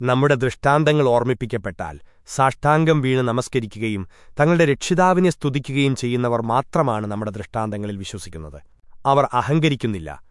നമ്മുടെ ദൃഷ്ടാന്തങ്ങൾ ഓർമ്മിപ്പിക്കപ്പെട്ടാൽ സാഷ്ടാംഗം വീണ് നമസ്കരിക്കുകയും തങ്ങളുടെ രക്ഷിതാവിനെ സ്തുതിക്കുകയും ചെയ്യുന്നവർ മാത്രമാണ് നമ്മുടെ ദൃഷ്ടാന്തങ്ങളിൽ വിശ്വസിക്കുന്നത്. അവർ അഹങ്കരിക്കുന്നില്ല.